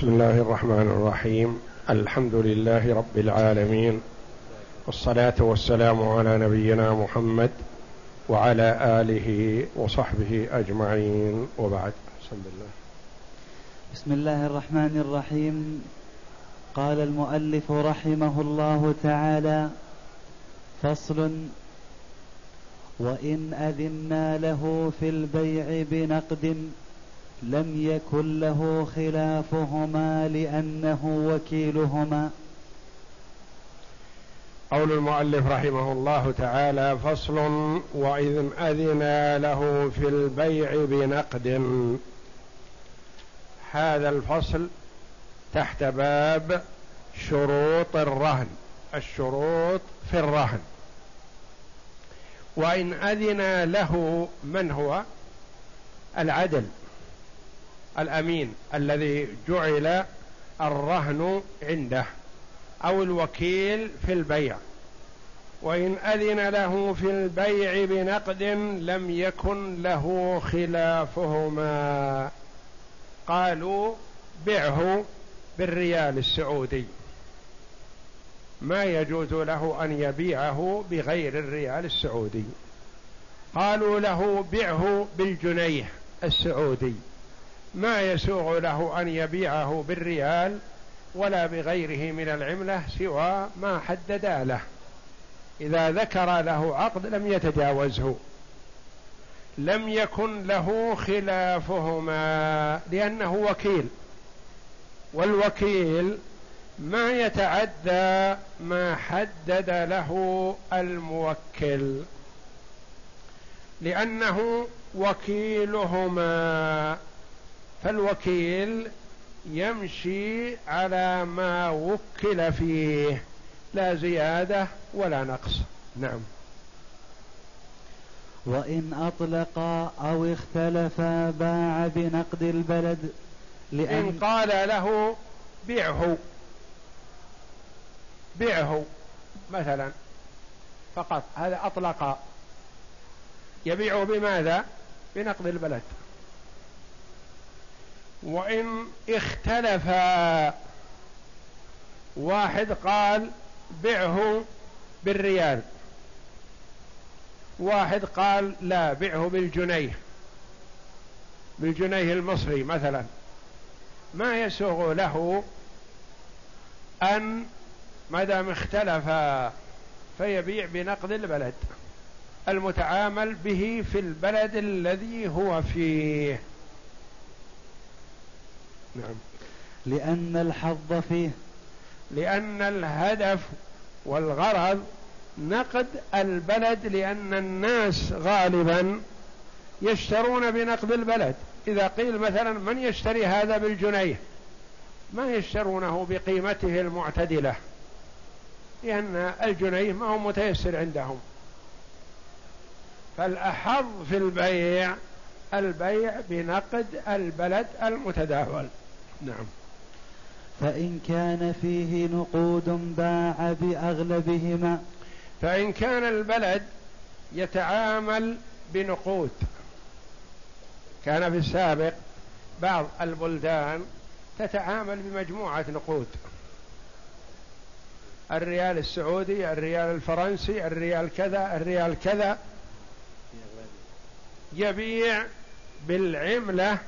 بسم الله الرحمن الرحيم. الحمد لله رب العالمين. والصلاة والسلام على نبينا محمد وعلى آله وصحبه أجمعين. وبعد. بسم الله بسم الله الرحمن الرحيم. قال المؤلف رحمه الله تعالى فصل وإن أذنا له في البيع بنقد لم يكن له خلافهما لأنه وكيلهما. قول المؤلف رحمه الله تعالى فصل وإذ أذن له في البيع بنقد. هذا الفصل تحت باب شروط الرهن الشروط في الرهن. وإن أذن له من هو؟ العدل. الأمين الذي جعل الرهن عنده أو الوكيل في البيع. وإن أذن له في البيع بنقد لم يكن له خلافهما. قالوا بعه بالريال السعودي. ما يجوز له أن يبيعه بغير الريال السعودي. قالوا له بعه بالجنيه السعودي. ما يسوغ له أن يبيعه بالريال ولا بغيره من العملة سوى ما حددا له. إذا ذكر له عقد لم يتجاوزه. لم يكن له خلافهما لأنه وكيل. والوكيل ما يتعدى ما حدد له الموكل. لأنه وكيلهما فالوكيل يمشي على ما وكل فيه لا زيادة ولا نقص. نعم. وإن أطلقا أو اختلفا باع بنقد البلد لأن إن قال له بيعه. بيعه مثلا. فقط هذا أطلق. يبيعه بماذا؟ بنقد البلد. وإن اختلفا واحد قال بعه بالريال واحد قال لا بعه بالجنيه بالجنيه المصري مثلا. ما يسوغ له أن ما دام اختلفا فيبيع بنقد البلد المتعامل به في البلد الذي هو فيه. نعم. لأن الحظ فيه. لأن الهدف والغرض نقد البلد لأن الناس غالبا يشترون بنقد البلد. إذا قيل مثلا من يشتري هذا بالجنيه؟ ما يشترونه بقيمته المعتدلة لأن الجنيه ما هو متيسر عندهم. فالأحظ في البيع البيع بنقد البلد المتداول. نعم. فإن كان فيه نقود باع بأغلبهما. فإن كان البلد يتعامل بنقود. كان في السابق بعض البلدان تتعامل بمجموعة نقود. الريال السعودي الريال الفرنسي الريال كذا الريال كذا. يبيع بالعملة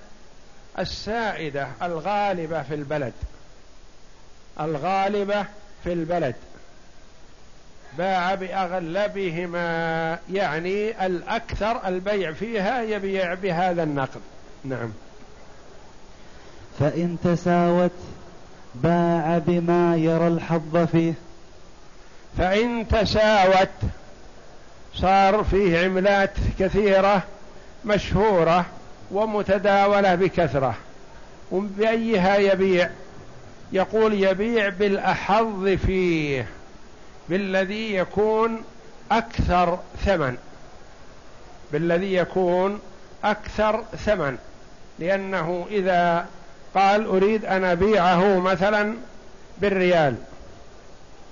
السائدة الغالبة في البلد. الغالبة في البلد. باع بأغلبهما يعني الأكثر البيع فيها يبيع بهذا النقد. نعم. فإن تساوت باع بما يرى الحظ فيه. فإن تساوت صار فيه عملات كثيرة مشهورة ومتداولة بكثرة. وبأيها يبيع؟ يقول يبيع بالأحظ فيه بالذي يكون أكثر ثمن. بالذي يكون أكثر ثمن. لأنه إذا قال أريد أن أبيعه مثلا بالريال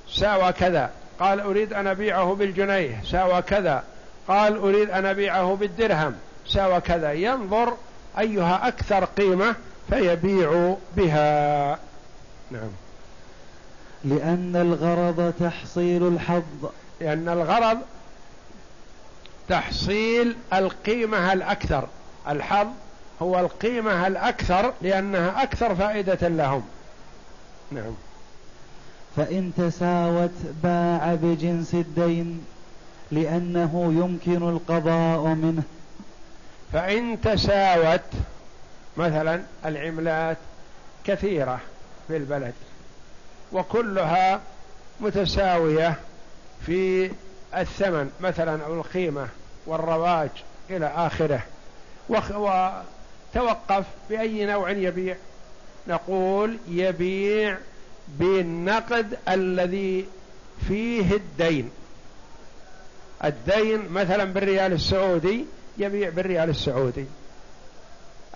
ساوى كذا. قال أريد أن أبيعه بالجنيه ساوى كذا. قال أريد أن أبيعه بالدرهم ساوى كذا. ينظر أيها أكثر قيمة فيبيع بها. نعم. لأن الغرض تحصيل الحظ. لأن الغرض تحصيل القيمة الأكثر. الحظ هو القيمة الأكثر لأنها أكثر فائدة لهم. نعم. فإن تساوت باع بجنس الدين لأنه يمكن القضاء منه. فإن تساوت مثلا العملات كثيرة في البلد وكلها متساوية في الثمن مثلا أو القيمة والرواج إلى آخره. وتوقف بأي نوع يبيع؟ نقول يبيع بالنقد الذي فيه الدين. الدين مثلا بالريال السعودي يبيع بالريال السعودي.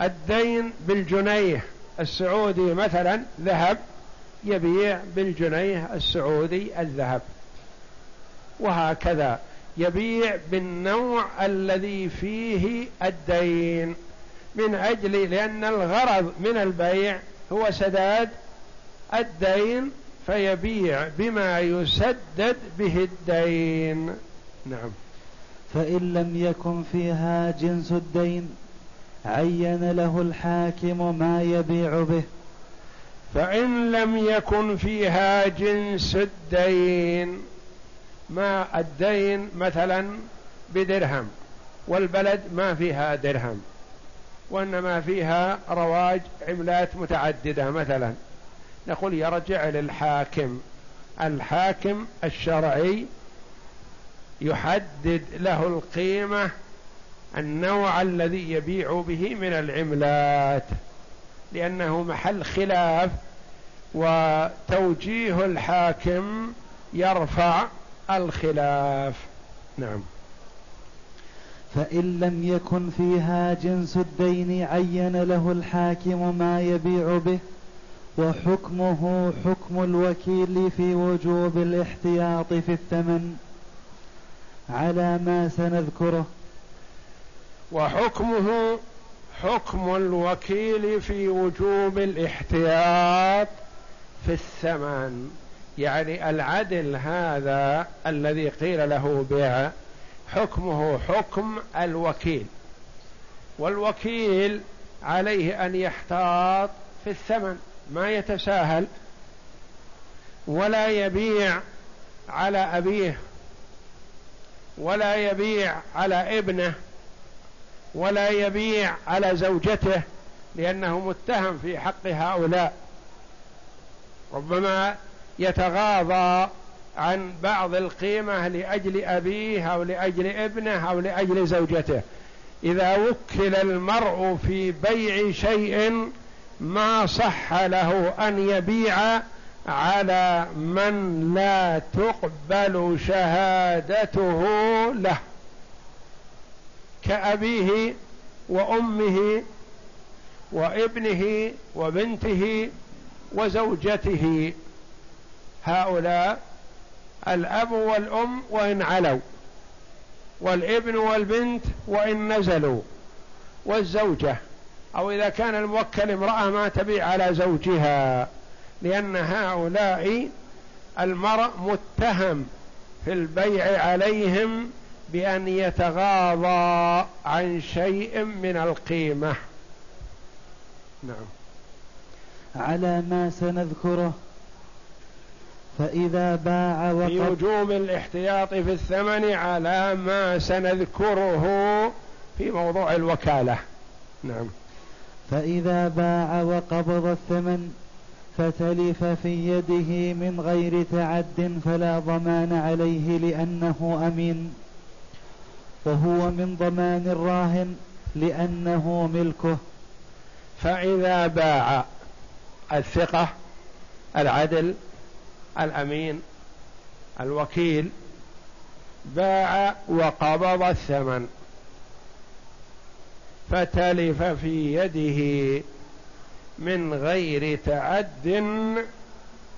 الدين بالجنيه السعودي مثلا ذهب يبيع بالجنيه السعودي الذهب. وهكذا يبيع بالنوع الذي فيه الدين. من أجل لأن الغرض من البيع هو سداد الدين فيبيع بما يسدد به الدين. نعم. فإن لم يكن فيها جنس الدين عين له الحاكم ما يبيع به. فإن لم يكن فيها جنس الدين ما الدين مثلا بدرهم والبلد ما فيها درهم وإنما فيها رواج عملات متعددة مثلا. نقول يرجع للحاكم الحاكم الشرعي يحدد له القيمة النوع الذي يبيع به من العملات لأنه محل خلاف وتوجيه الحاكم يرفع الخلاف. نعم. فإن لم يكن فيها جنس الدين عين له الحاكم ما يبيع به وحكمه حكم الوكيل في وجوب الاحتياط في الثمن. على ما سنذكره. وحكمه حكم الوكيل في وجوب الاحتياط في الثمن. يعني العدل هذا الذي قيل له بيع حكمه حكم الوكيل. والوكيل عليه أن يحتاط في الثمن ما يتساهل ولا يبيع على أبيه ولا يبيع على ابنه ولا يبيع على زوجته لأنه متهم في حق هؤلاء. ربما يتغاضى عن بعض القيمة لأجل أبيه أو لأجل ابنه أو لأجل زوجته. إذا وكل المرء في بيع شيء ما صح له أن يبيع على من لا تقبل شهادته له. كأبيه وأمه وابنه وبنته وزوجته. هؤلاء الأب والأم وإن علوا والابن والبنت وإن نزلوا والزوجة أو إذا كان الموكل امرأة ما تبيع على زوجها. لأن هؤلاء المرء متهم في البيع عليهم بأن يتغاضى عن شيء من القيمة. نعم. على ما سنذكره. فإذا باع وقد في وجوب الاحتياط في الثمن على ما سنذكره في موضوع الوكالة. نعم. فإذا باع وقبض الثمن فتلف في يده من غير تعد فلا ضمان عليه لأنه أمين. وهو من ضمان الراهن لأنه ملكه. فإذا باع الثقة العدل الأمين الوكيل باع وقبض الثمن. فتلف في يده من غير تعد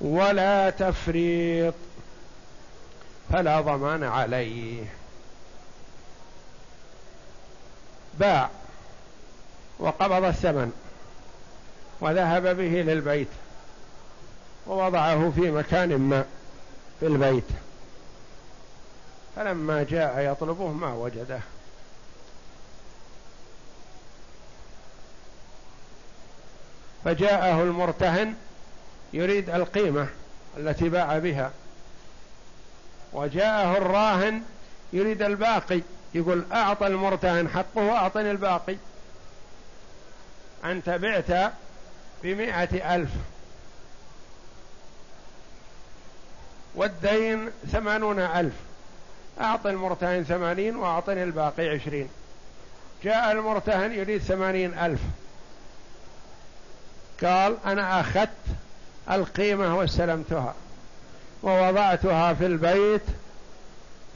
ولا تفريط. فلا ضمان عليه. باع وقبض الثمن وذهب به للبيت ووضعه في مكان ما في البيت. فلما جاء يطلبه ما وجده. فجاءه المرتهن يريد القيمة التي باع بها. وجاءه الراهن يريد الباقي يقول أعطى المرتهن حقه أعطني الباقي. أنت بعت بمائة ألف. والدين ثمانون ألف. أعطي المرتهن ثمانين وأعطني الباقي عشرين. جاء المرتهن يريد ثمانين ألف. قال أنا أخذت القيمة واستلمتها ووضعتها في البيت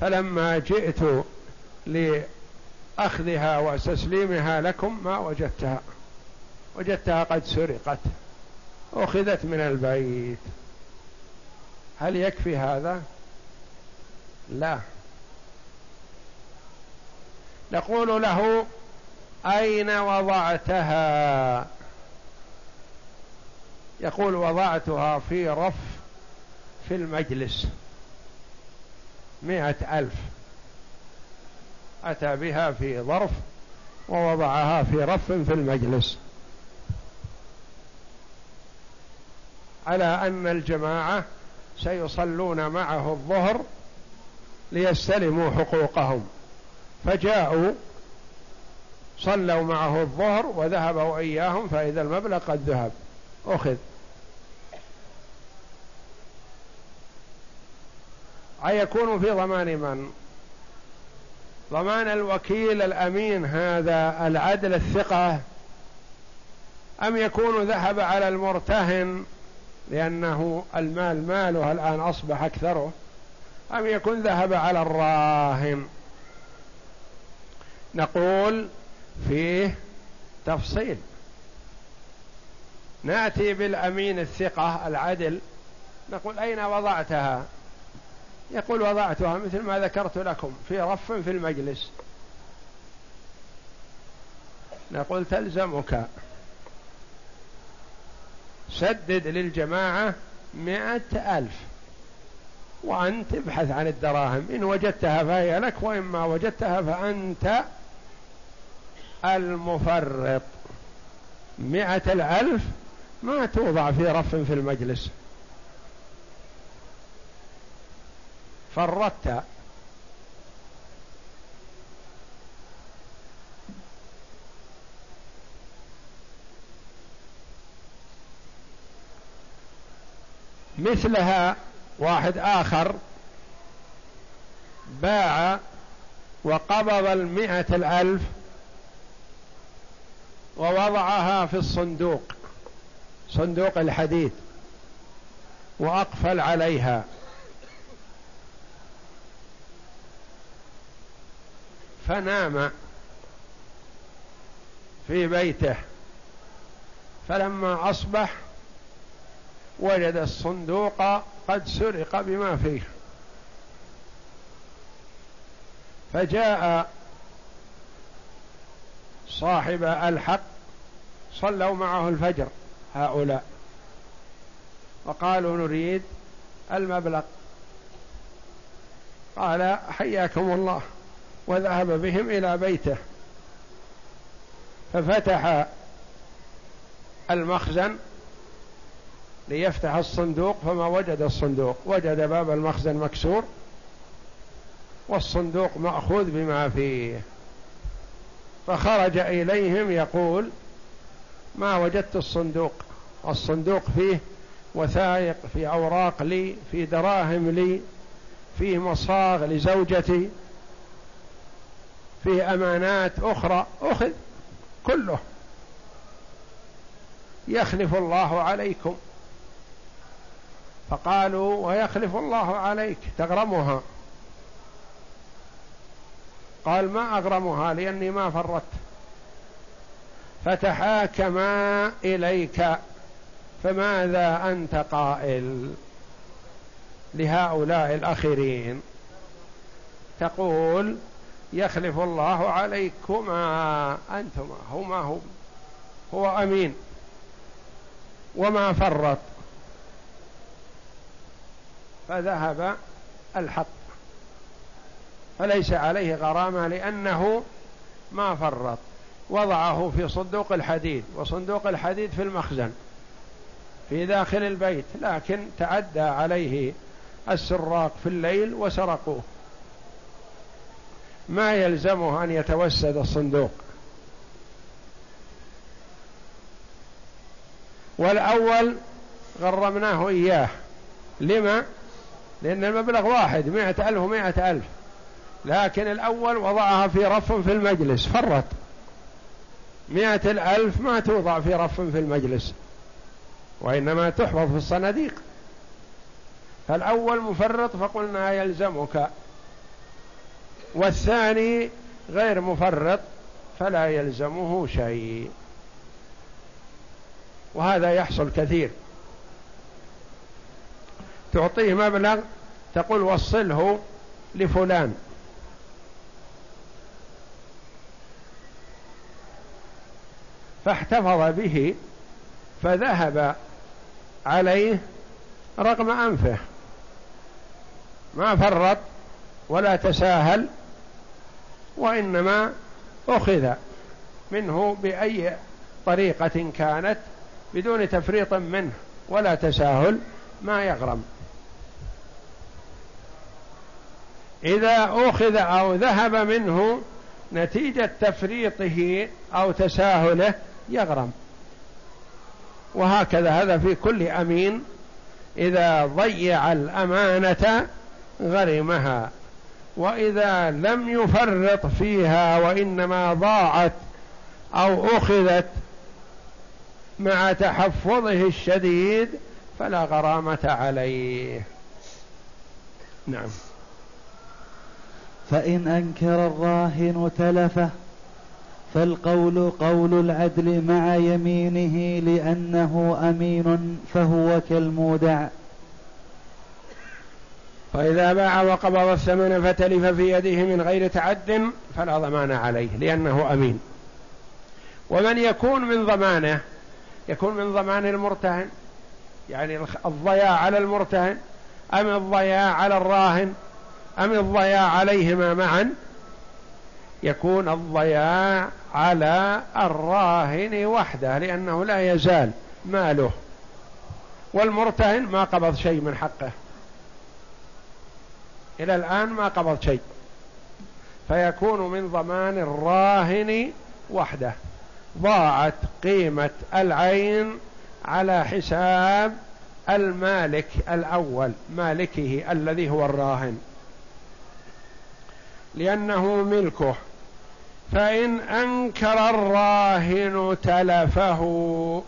فلما جئت لأخذها وتسليمها لكم ما وجدتها وجدتها قد سرقت أخذت من البيت. هل يكفي هذا؟ لا. نقول له أين وضعتها؟ يقول وضعتها في رف في المجلس. مئة ألف. أتى بها في ظرف ووضعها في رف في المجلس. على أن الجماعة سيصلون معه الظهر ليستلموا حقوقهم. فجاءوا صلوا معه الظهر وذهبوا إياهم فإذا المبلغ قد ذهب. أخذ. أيكون في ضمان من؟ ضمان الوكيل الأمين هذا العدل الثقة. أم يكون ذهب على المرتهن لأنه المال ماله الآن أصبح أكثره؟ أم يكون ذهب على الراهن؟ نقول فيه تفصيل. نأتي بالأمين الثقة العدل. نقول أين وضعتها؟ يقول وضعتها مثل ما ذكرت لكم في رف في المجلس. نقول تلزمك. سدد للجماعة مئة ألف. وأنت ابحث عن الدراهم. إن وجدتها فهي لك وإن ما وجدتها فأنت المفرط. مئة الألف ما توضع في رف في المجلس. فرطت. مثلها واحد آخر. باع وقبض المئة الألف ووضعها في الصندوق صندوق الحديد وأقفل عليها. فنام في بيته فلما أصبح وجد الصندوق قد سرق بما فيه. فجاء صاحب الحق صلوا معه الفجر هؤلاء وقالوا نريد المبلغ. قال حياكم الله. وذهب بهم إلى بيته ففتح المخزن ليفتح الصندوق فما وجد الصندوق وجد باب المخزن مكسور والصندوق مأخوذ بما فيه. فخرج إليهم يقول ما وجدت الصندوق؟ الصندوق فيه وثائق في أوراق لي في دراهم لي فيه مصاغ لزوجتي فيه أمانات أخرى أخذ كله. يخلف الله عليكم. فقالوا ويخلف الله عليك. تغرمها. قال ما أغرمها؟ لأني ما فرطت. فتحاكما إليك. فماذا أنت قائل لهؤلاء الأخرين؟ تقول يخلف الله عليكما أنتما هما هو هو أمين. وما فرط. فذهب الحق. فليس عليه غرامة لأنه ما فرط. وضعه في صندوق الحديد وصندوق الحديد في المخزن في داخل البيت لكن تعدى عليه السراق في الليل وسرقوه. ما يلزمه أن يتوسد الصندوق. والأول غرمناه إياه. لما؟ لأن المبلغ واحد مئة ألف ومئة ألف. لكن الأول وضعها في رف في المجلس فرط. مئة الألف ما توضع في رف في المجلس وإنما تحفظ في الصناديق. فالأول مفرط فقلنا يلزمك والثاني غير مفرط فلا يلزمه شيء. وهذا يحصل كثير. تعطيه مبلغ تقول وصله لفلان. فاحتفظ به فذهب عليه رغم أنفه. ما فرط ولا تساهل وإنما أخذ منه بأي طريقة كانت بدون تفريط منه ولا تساهل ما يغرم. إذا أخذ أو ذهب منه نتيجة تفريطه أو تساهله يغرم. وهكذا هذا في كل أمين إذا ضيع الأمانة غرمها. وإذا لم يفرط فيها وإنما ضاعت أو أخذت مع تحفظه الشديد فلا غرامة عليه. نعم. فإن أنكر الراهن تلفه فالقول قول العدل مع يمينه لأنه أمين فهو كالمودع. فإذا باع وقبض الثمن فتلف في يده من غير تعد فلا ضمان عليه لأنه أمين. ومن يكون من ضمانه يكون من ضمان المرتهن يعني الضياع على المرتهن أم الضياع على الراهن أم الضياع عليهما معا يكون الضياع على الراهن وحده لأنه لا يزال ماله. والمرتهن ما قبض شيء من حقه. إلى الآن ما قبض شيء. فيكون من ضمان الراهن وحده. ضاعت قيمة العين على حساب المالك الأول مالكه الذي هو الراهن. لأنه ملكه. فإن أنكر الراهن تلفه.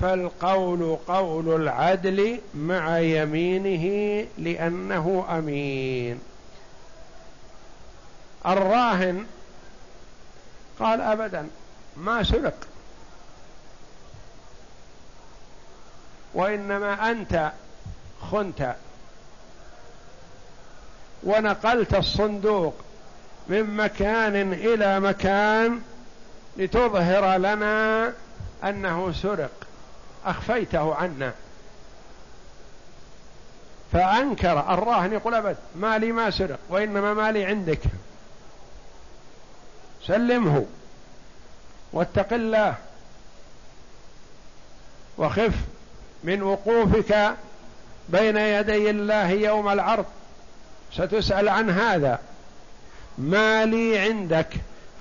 فالقول قول العدل مع يمينه لأنه أمين. الراهن قال أبدا ما سرق وإنما أنت خنت. ونقلت الصندوق من مكان إلى مكان لتظهر لنا أنه سرق. أخفيته عنا. فأنكر الراهن يقول أبد مالي ما سرق وإنما مالي عندك. سلمه واتق الله وخف من وقوفك بين يدي الله يوم العرض. ستسأل عن هذا. ما لي عندك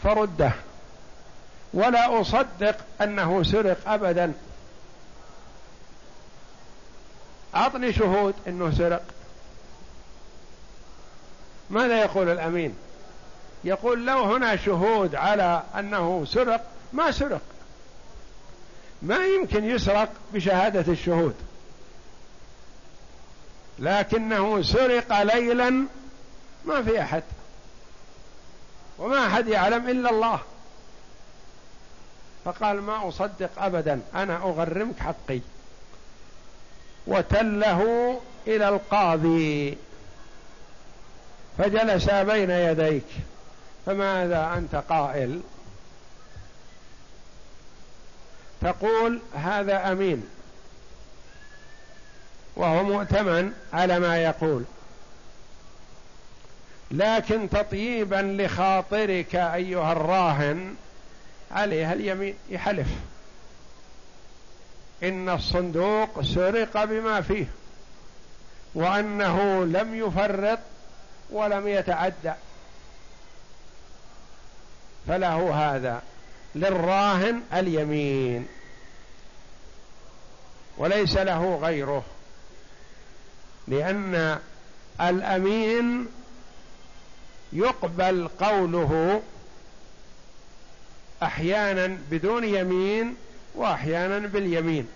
فرده. ولا أصدق أنه سرق أبدا. أعطني شهود أنه سرق. ماذا يقول الأمين؟ يقول لو هنا شهود على أنه سرق ما سرق. ما يمكن يسرق بشهادة الشهود. لكنه سرق ليلا ما في أحد. وما أحد يعلم إلا الله. فقال ما أصدق أبدا أنا أغرمك حقي. وتله إلى القاضي. فجلس بين يديك. فماذا أنت قائل؟ تقول هذا أمين. وهو مؤتمن على ما يقول. لكن تطييبا لخاطرك أيها الراهن عليها اليمين يحلف. إن الصندوق سرق بما فيه وأنه لم يفرط ولم يتعدى. فله هذا للراهن اليمين وليس له غيره لأن الأمين يقبل قوله أحيانا بدون يمين وأحيانا باليمين.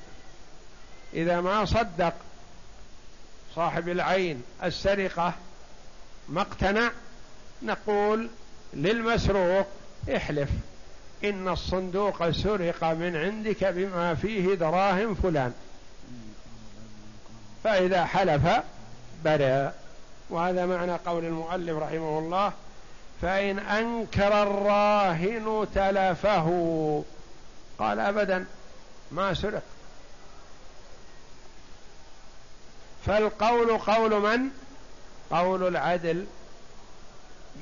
إذا ما صدق صاحب العين السرقة ما اقتنع نقول للمسروق احلف إن الصندوق سرق من عندك بما فيه دراهم فلان. فإذا حلف برئ وهذا معنى قول المؤلف رحمه الله فإن أنكر الراهن تلفه. قال أبدا ما سرق. فالقول قول من؟ قول العدل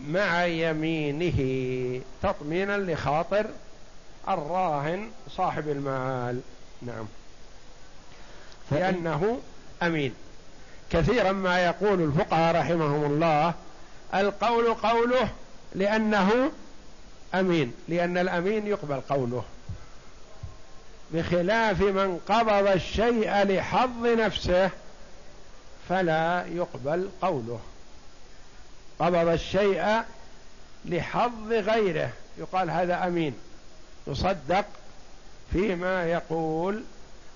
مع يمينه تطمينا لخاطر الراهن صاحب المال. نعم. لأنه أمين. كثيرا ما يقول الفقهاء رحمهم الله القول قوله لأنه أمين لأن الأمين يقبل قوله. بخلاف من قبض الشيء لحظ نفسه فلا يقبل قوله. قبض الشيء لحظ غيره. يقال هذا أمين. يصدق فيما يقول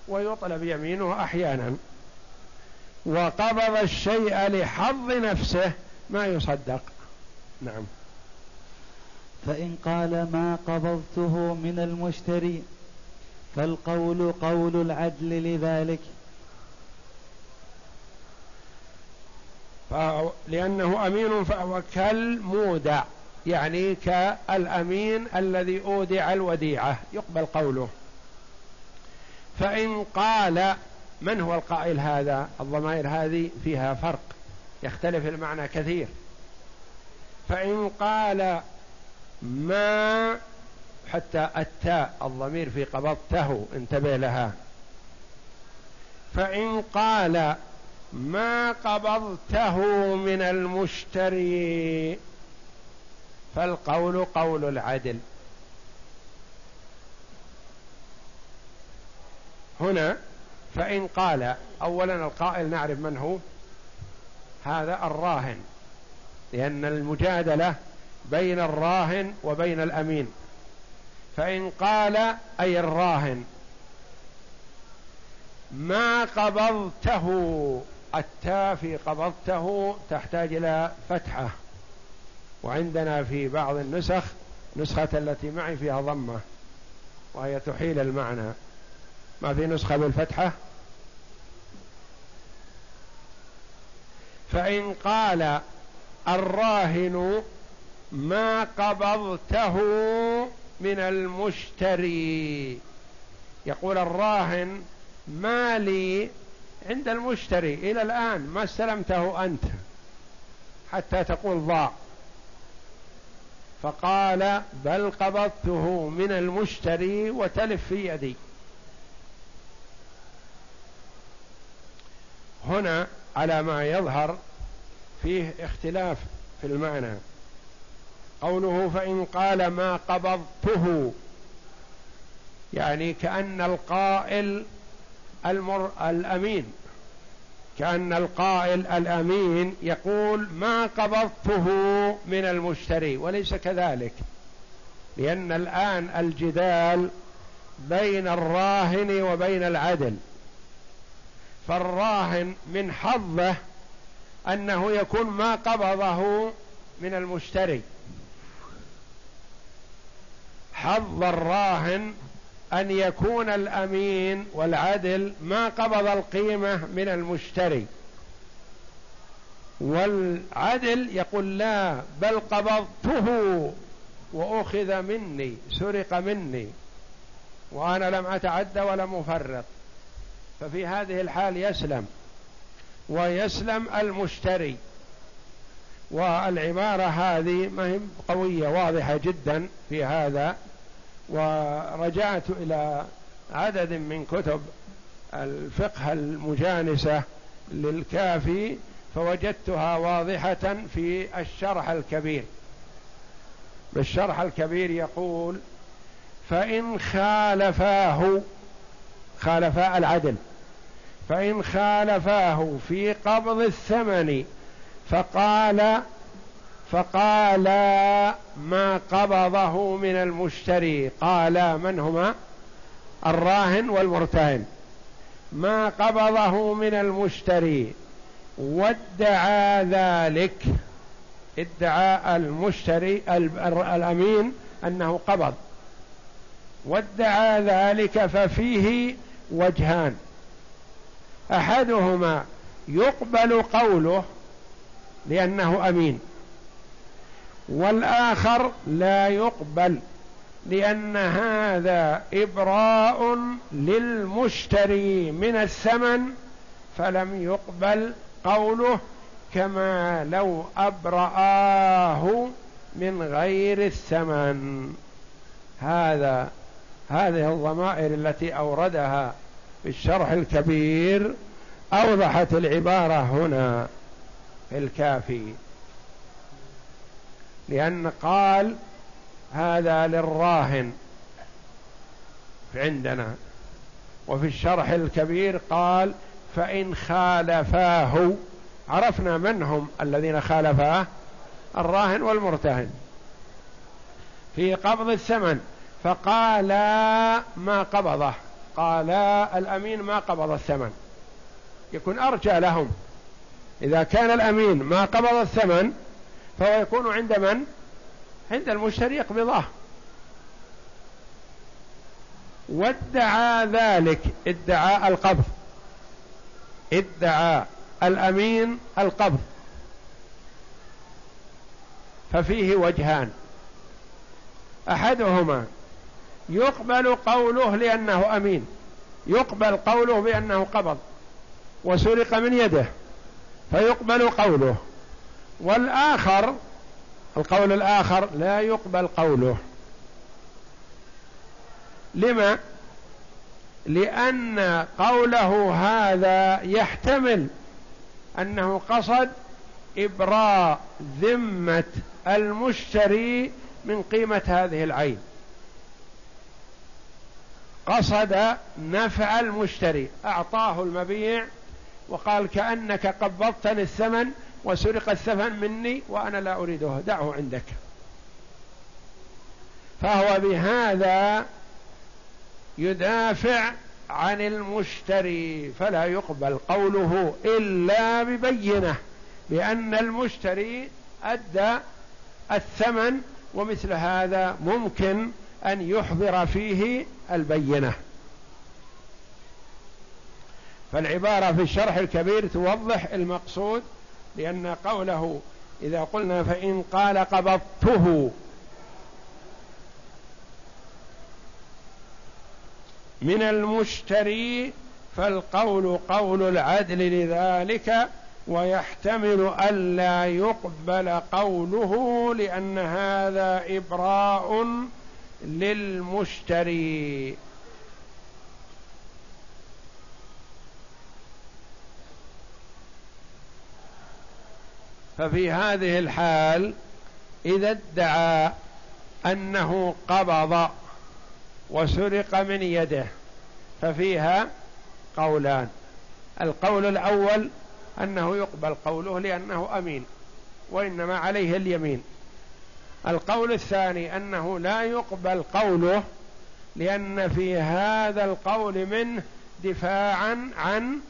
ويطلب يمينه أحيانا. وقبض الشيء لحظ نفسه ما يصدق. نعم. فإن قال ما قبضته من المشتري فالقول قول العدل لذلك. لأنه أمين فهو كالمودع يعني كالأمين الذي أودع الوديعة يقبل قوله. فإن قال من هو القائل هذا؟ الضمائر هذه فيها فرق يختلف المعنى كثير. فإن قال ما حتى التاء الضمير في قبضته انتبه لها. فإن قال ما قبضته من المشتري فالقول قول العدل. هنا فإن قال أولا القائل نعرف من هو؟ هذا الراهن لأن المجادلة بين الراهن وبين الأمين. فإن قال أي الراهن ما قبضته التاء في قبضته تحتاج إلى فتحة. وعندنا في بعض النسخ نسخة التي معي فيها ضمة وهي تحيل المعنى. ما في نسخة بالفتحة؟ فإن قال الراهن ما قبضته من المشتري. يقول الراهن مالي عند المشتري إلى الآن ما استلمته أنت. حتى تقول ضاع. فقال بل قبضته من المشتري وتلف في يدي. هنا على ما يظهر فيه اختلاف في المعنى. قوله فإن قال ما قبضته. يعني كأن القائل المر الأمين. كأن القائل الأمين يقول ما قبضته من المشتري وليس كذلك. لأن الآن الجدال بين الراهن وبين العدل. فالراهن من حظه أنه يكون ما قبضه من المشتري. حظ الراهن أن يكون الأمين والعدل ما قبض القيمة من المشتري. والعدل يقول لا بل قبضته وأخذ مني سرق مني وأنا لم أتعد ولم أفرط. ففي هذه الحال يسلم ويسلم المشتري. والعبارة هذه ما هي قوية واضحة جدا في هذا. ورجعت إلى عدد من كتب الفقه المجانسة للكافي فوجدتها واضحة في الشرح الكبير. بالشرح الكبير يقول فإن خالفاه خالفا العدل فإن خالفاه في قبض الثمن فقال فقال ما قبضه من المشتري. قال من هما؟ الراهن والمرتهن. ما قبضه من المشتري. وادعى ذلك. ادعى المشتري الأمين أنه قبض. وادعى ذلك ففيه وجهان. أحدهما يقبل قوله لأنه أمين. والآخر لا يقبل لأن هذا إبراء للمشتري من الثمن فلم يقبل قوله كما لو أبرآه من غير الثمن. هذا هذه الضمائر التي أوردها في الشرح الكبير أوضحت العبارة هنا في الكافي. لأن قال هذا للراهن عندنا. وفي الشرح الكبير قال فإن خالفاه عرفنا من هم الذين خالفاه؟ الراهن والمرتهن. في قبض الثمن فقال ما قبضه قال الأمين ما قبض الثمن. يكون أرجى لهم. إذا كان الأمين ما قبض الثمن فهو يكون عند من؟ عند المشتري يقبضه وادعى ذلك ادعاء القبض. ادعى الأمين القبض. ففيه وجهان. أحدهما يقبل قوله لأنه أمين يقبل قوله بأنه قبض وسرق من يده فيقبل قوله. والآخر القول الآخر لا يقبل قوله. لما؟ لأن قوله هذا يحتمل أنه قصد إبراء ذمة المشتري من قيمة هذه العين. قصد نفع المشتري أعطاه المبيع وقال كأنك قبضتني الثمن وسرق الثمن مني وأنا لا أريده. دعه عندك. فهو بهذا يدافع عن المشتري فلا يقبل قوله إلا ببينة لأن المشتري أدى الثمن ومثل هذا ممكن أن يحضر فيه البينة. فالعبارة في الشرح الكبير توضح المقصود لأن قوله إذا قلنا فإن قال قبضته. من المشتري فالقول قول العدل لذلك ويحتمل ألا يقبل قوله لأن هذا إبراء للمشتري. ففي هذه الحال إذا ادعى أنه قبض وسرق من يده ففيها قولان. القول الأول أنه يقبل قوله لأنه أمين وإنما عليه اليمين. القول الثاني أنه لا يقبل قوله لأن في هذا القول منه دفاعا عن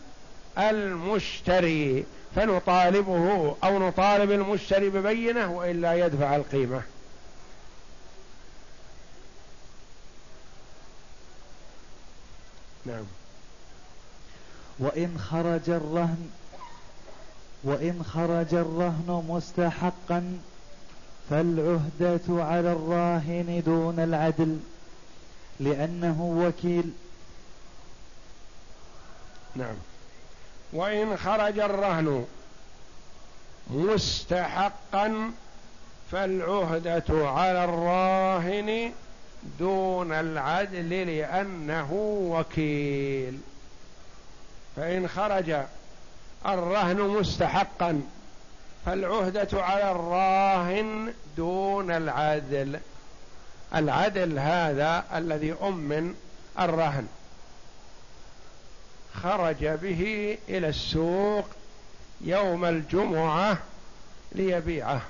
المشتري. فنطالبه أو نطالب المشتري ببينة وإلا يدفع القيمة. نعم. وإن خرج الرهن وإن خرج الرهن مستحقا فالعهدة على الراهن دون العدل لأنه وكيل. نعم. وإن خرج الرهن مستحقا فالعهدة على الراهن دون العدل لأنه وكيل. فإن خرج الرهن مستحقا فالعهدة على الراهن دون العدل. العدل هذا الذي أمن الرهن. خرج به إلى السوق يوم الجمعة ليبيعه.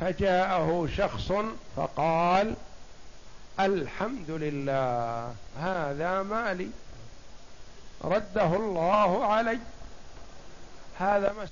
فجاءه شخص فقال الحمد لله هذا مالي. رده الله علي. هذا ما